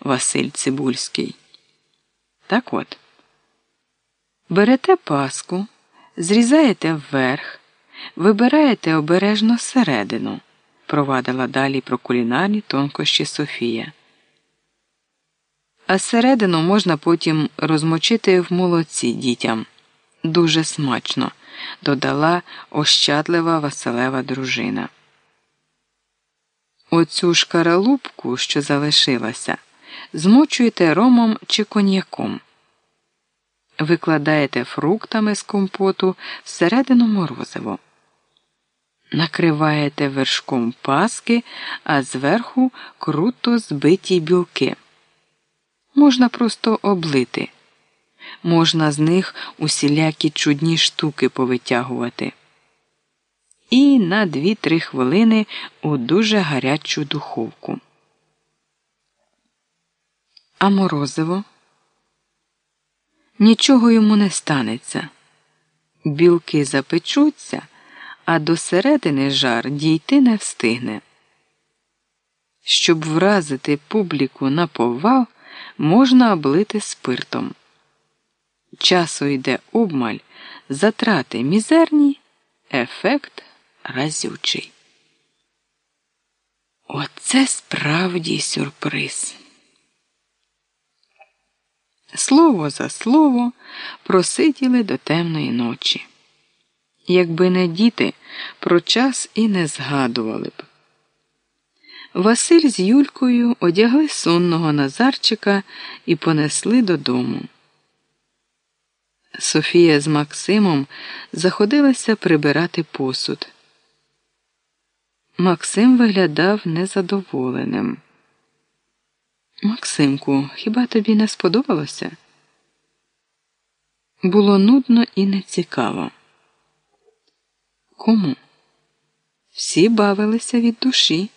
Василь Цибульський. Так от, берете паску, зрізаєте вверх, вибираєте обережно середину, провадила далі про кулінарні тонкощі Софія. А середину можна потім розмочити в молоці дітям. Дуже смачно, додала ощадлива Василева дружина. Оцю шкаралупку, що залишилася, змочуєте ромом чи коньяком. Викладаєте фруктами з компоту всередину морозиво. Накриваєте вершком паски, а зверху круто збиті білки. Можна просто облити. Можна з них усілякі чудні штуки повитягувати. І на 2-3 хвилини у дуже гарячу духовку. А морозиво? Нічого йому не станеться. Білки запечуться, а до середини жар дійти не встигне. Щоб вразити публіку на повал, можна облити спиртом. Часу йде обмаль, затрати мізерні, ефект разючий. Оце справді сюрприз. Слово за слово просиділи до темної ночі. Якби не діти, про час і не згадували б. Василь з Юлькою одягли сонного Назарчика і понесли додому. Софія з Максимом заходилася прибирати посуд. Максим виглядав незадоволеним. Максимку, хіба тобі не сподобалося? Було нудно і нецікаво. Кому? Всі бавилися від душі.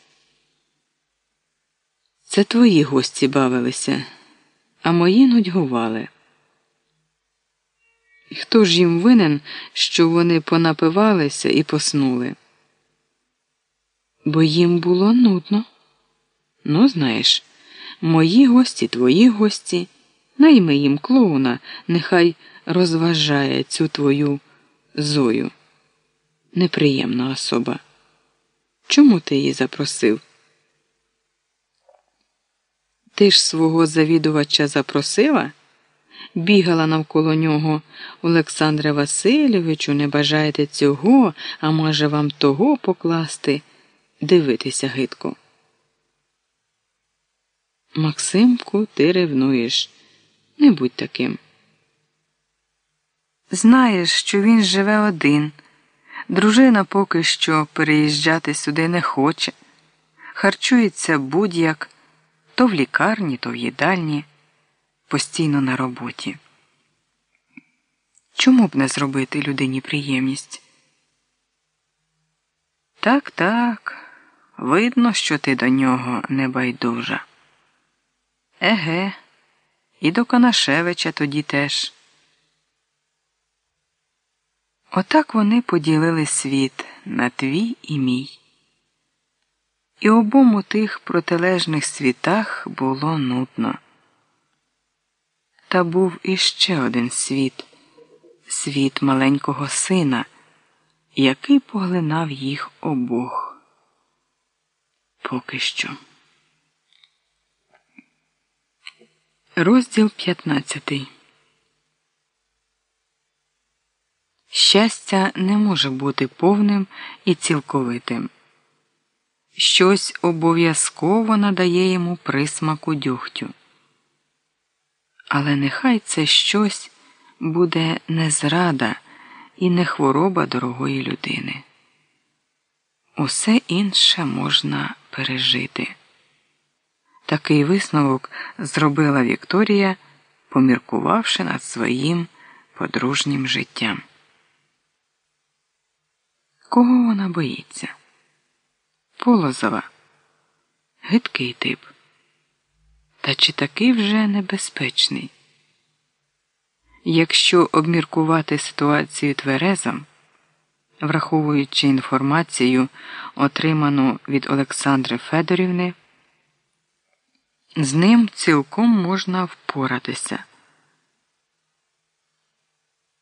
Це твої гості бавилися, а мої нудьгували. Хто ж їм винен, що вони понапивалися і поснули? Бо їм було нудно. Ну, знаєш, мої гості, твої гості, найми їм клоуна, нехай розважає цю твою зою. Неприємна особа. Чому ти її запросив? Ти ж свого завідувача запросила? Бігала навколо нього. Олександре Васильовичу, не бажаєте цього, а може вам того покласти, дивитися гидко. Максимку, ти ревнуєш. Не будь таким. Знаєш, що він живе один. Дружина поки що переїжджати сюди не хоче. Харчується будь-як то в лікарні, то в їдальні, постійно на роботі. Чому б не зробити людині приємність? Так, так, видно, що ти до нього не байдужа. Еге, і до Канашевича тоді теж. Отак вони поділили світ на твій і мій. І обом у тих протилежних світах було нудно. Та був іще один світ світ маленького сина, який поглинав їх обох. Поки що. Розділ 15 Щастя не може бути повним і цілковитим щось обов'язково надає йому присмаку дьогтю. Але нехай це щось буде не зрада і не хвороба дорогої людини. Усе інше можна пережити. Такий висновок зробила Вікторія, поміркувавши над своїм подружнім життям. Кого вона боїться? Полозова. Гидкий тип. Та чи такий вже небезпечний? Якщо обміркувати ситуацію тверезом, враховуючи інформацію, отриману від Олександри Федорівни, З ним цілком можна впоратися.